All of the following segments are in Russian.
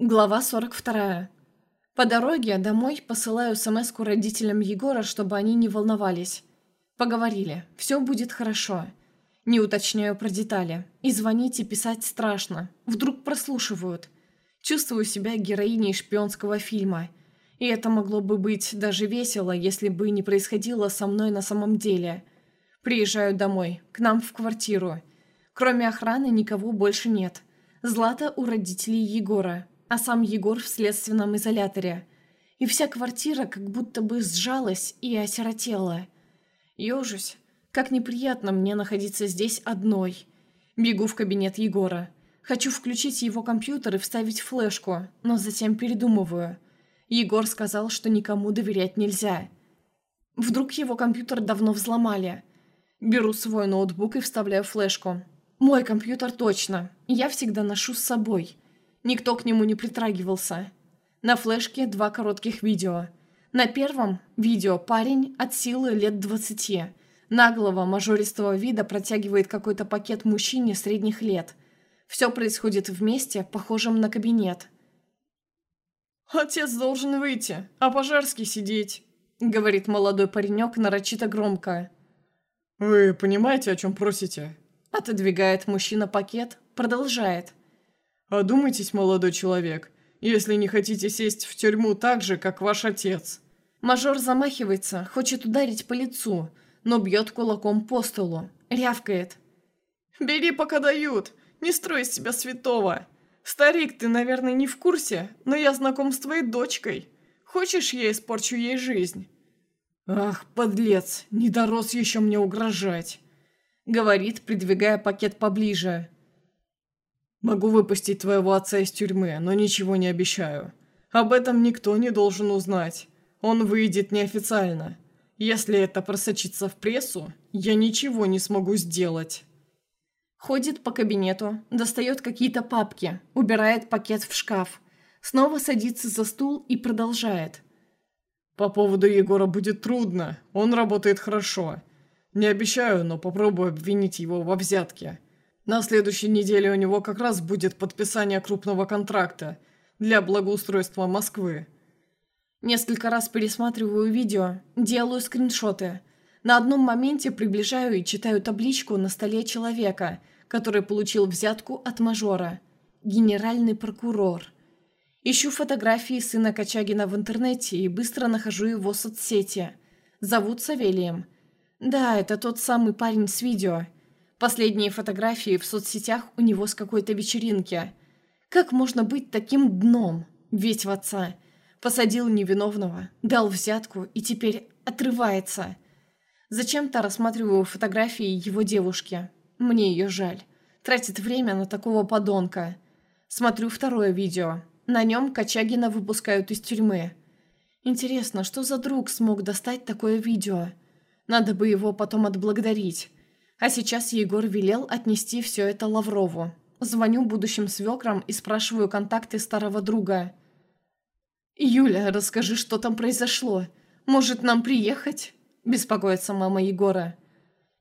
Глава 42. По дороге домой посылаю смс родителям Егора, чтобы они не волновались. Поговорили. Все будет хорошо. Не уточняю про детали. И звонить и писать страшно. Вдруг прослушивают. Чувствую себя героиней шпионского фильма. И это могло бы быть даже весело, если бы не происходило со мной на самом деле. Приезжаю домой, к нам в квартиру. Кроме охраны никого больше нет. Злата у родителей Егора, а сам Егор в следственном изоляторе. И вся квартира как будто бы сжалась и осиротела. Ёжусь. Как неприятно мне находиться здесь одной. Бегу в кабинет Егора. Хочу включить его компьютер и вставить флешку, но затем передумываю. Егор сказал, что никому доверять нельзя. Вдруг его компьютер давно взломали. Беру свой ноутбук и вставляю флешку. Мой компьютер точно. Я всегда ношу с собой. Никто к нему не притрагивался. На флешке два коротких видео. На первом видео парень от силы лет 20. Наглого мажористого вида протягивает какой-то пакет мужчине средних лет. Все происходит вместе, похожем на кабинет. «Отец должен выйти, а Пожарский сидеть», — говорит молодой паренек нарочито громко. «Вы понимаете, о чем просите?» Отодвигает мужчина пакет, продолжает. «Одумайтесь, молодой человек, если не хотите сесть в тюрьму так же, как ваш отец». Мажор замахивается, хочет ударить по лицу, но бьет кулаком по столу, рявкает. «Бери, пока дают, не строй из себя святого. Старик, ты, наверное, не в курсе, но я знаком с твоей дочкой. Хочешь, я испорчу ей жизнь?» «Ах, подлец, не дорос еще мне угрожать», — говорит, придвигая пакет поближе. Могу выпустить твоего отца из тюрьмы, но ничего не обещаю. Об этом никто не должен узнать. Он выйдет неофициально. Если это просочится в прессу, я ничего не смогу сделать. Ходит по кабинету, достает какие-то папки, убирает пакет в шкаф. Снова садится за стул и продолжает. По поводу Егора будет трудно. Он работает хорошо. Не обещаю, но попробую обвинить его во взятке. На следующей неделе у него как раз будет подписание крупного контракта для благоустройства Москвы. Несколько раз пересматриваю видео, делаю скриншоты. На одном моменте приближаю и читаю табличку на столе человека, который получил взятку от мажора. Генеральный прокурор. Ищу фотографии сына Качагина в интернете и быстро нахожу его в соцсети. Зовут Савелием. Да, это тот самый парень с видео. Последние фотографии в соцсетях у него с какой-то вечеринки. Как можно быть таким дном? Ведь в отца. Посадил невиновного, дал взятку и теперь отрывается. Зачем-то рассматриваю фотографии его девушки. Мне ее жаль. Тратит время на такого подонка. Смотрю второе видео. На нем Качагина выпускают из тюрьмы. Интересно, что за друг смог достать такое видео? Надо бы его потом отблагодарить. А сейчас Егор велел отнести все это Лаврову. Звоню будущим свекрам и спрашиваю контакты старого друга. «Юля, расскажи, что там произошло. Может, нам приехать?» Беспокоится мама Егора.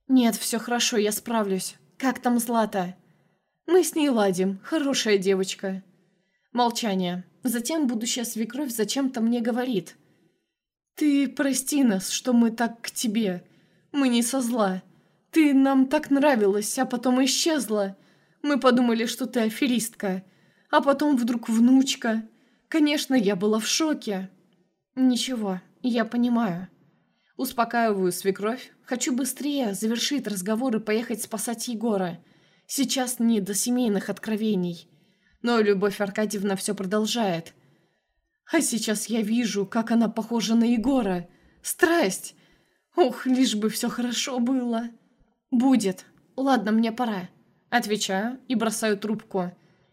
«Нет, все хорошо, я справлюсь. Как там Злата?» «Мы с ней ладим. Хорошая девочка». Молчание. Затем будущая свекровь зачем-то мне говорит. «Ты прости нас, что мы так к тебе. Мы не со зла. Ты нам так нравилась, а потом исчезла. Мы подумали, что ты аферистка. А потом вдруг внучка. Конечно, я была в шоке. Ничего, я понимаю. Успокаиваю свекровь. Хочу быстрее завершить разговор и поехать спасать Егора. Сейчас не до семейных откровений. Но Любовь Аркадьевна все продолжает. А сейчас я вижу, как она похожа на Егора. Страсть! Ух, лишь бы все хорошо было. «Будет. Ладно, мне пора». Отвечаю и бросаю трубку.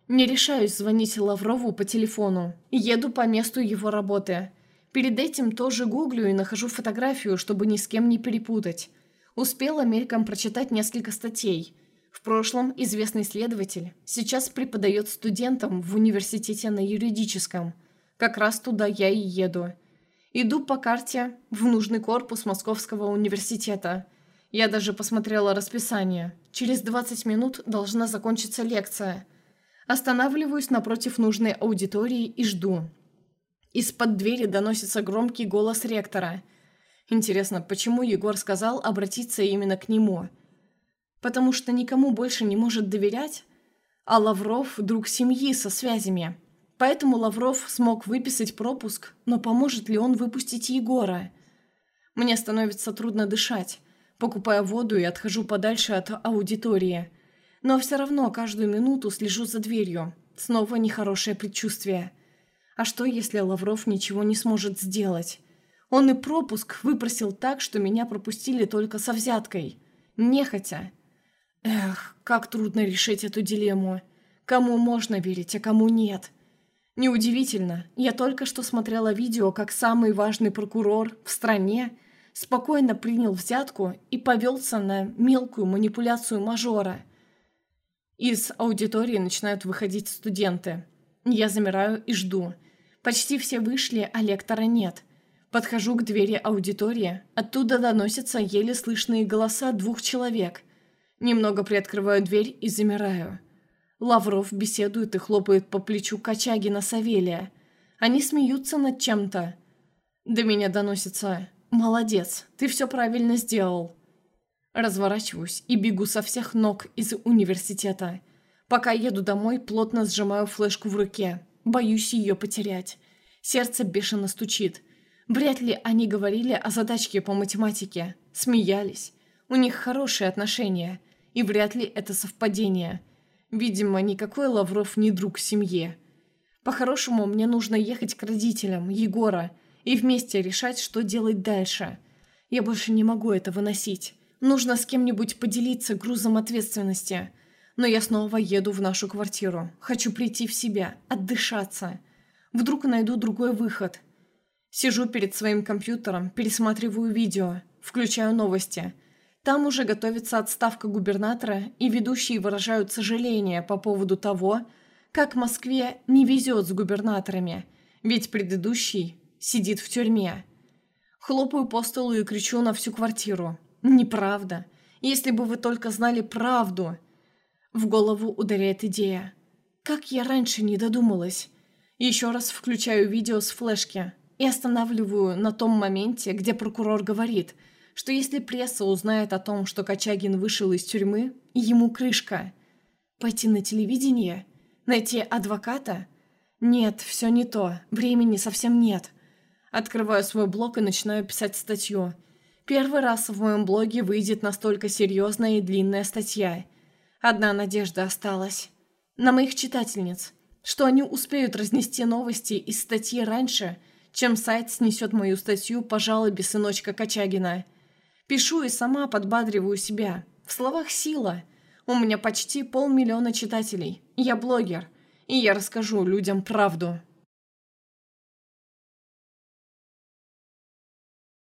Не решаюсь звонить Лаврову по телефону. Еду по месту его работы. Перед этим тоже гуглю и нахожу фотографию, чтобы ни с кем не перепутать. Успела мельком прочитать несколько статей. В прошлом известный следователь сейчас преподает студентам в университете на юридическом. Как раз туда я и еду. Иду по карте в нужный корпус Московского университета – я даже посмотрела расписание. Через 20 минут должна закончиться лекция. Останавливаюсь напротив нужной аудитории и жду. Из-под двери доносится громкий голос ректора. Интересно, почему Егор сказал обратиться именно к нему? Потому что никому больше не может доверять? А Лавров – друг семьи со связями. Поэтому Лавров смог выписать пропуск, но поможет ли он выпустить Егора? Мне становится трудно дышать. Покупаю воду и отхожу подальше от аудитории. Но все равно каждую минуту слежу за дверью. Снова нехорошее предчувствие. А что, если Лавров ничего не сможет сделать? Он и пропуск выпросил так, что меня пропустили только со взяткой. Нехотя. Эх, как трудно решить эту дилемму. Кому можно верить, а кому нет. Неудивительно, я только что смотрела видео, как самый важный прокурор в стране спокойно принял взятку и повелся на мелкую манипуляцию мажора. Из аудитории начинают выходить студенты. Я замираю и жду. Почти все вышли, а лектора нет. Подхожу к двери аудитории. Оттуда доносятся еле слышные голоса двух человек – Немного приоткрываю дверь и замираю. Лавров беседует и хлопает по плечу Качагина Савелия. Они смеются над чем-то. До меня доносится «Молодец, ты все правильно сделал». Разворачиваюсь и бегу со всех ног из университета. Пока еду домой, плотно сжимаю флешку в руке. Боюсь ее потерять. Сердце бешено стучит. Вряд ли они говорили о задачке по математике. Смеялись. У них хорошие отношения. И вряд ли это совпадение. Видимо, никакой Лавров не друг семье. По-хорошему, мне нужно ехать к родителям, Егора, и вместе решать, что делать дальше. Я больше не могу это выносить. Нужно с кем-нибудь поделиться грузом ответственности. Но я снова еду в нашу квартиру. Хочу прийти в себя, отдышаться. Вдруг найду другой выход. Сижу перед своим компьютером, пересматриваю видео, включаю новости – там уже готовится отставка губернатора, и ведущие выражают сожаление по поводу того, как Москве не везет с губернаторами, ведь предыдущий сидит в тюрьме. Хлопаю по столу и кричу на всю квартиру. «Неправда! Если бы вы только знали правду!» В голову ударяет идея. Как я раньше не додумалась? Еще раз включаю видео с флешки и останавливаю на том моменте, где прокурор говорит – что если пресса узнает о том, что Качагин вышел из тюрьмы, ему крышка. Пойти на телевидение? Найти адвоката? Нет, все не то. Времени совсем нет. Открываю свой блог и начинаю писать статью. Первый раз в моем блоге выйдет настолько серьезная и длинная статья. Одна надежда осталась. На моих читательниц. Что они успеют разнести новости из статьи раньше, чем сайт снесет мою статью по жалобе сыночка Качагина – Пишу и сама подбадриваю себя. В словах сила. У меня почти полмиллиона читателей. Я блогер. И я расскажу людям правду.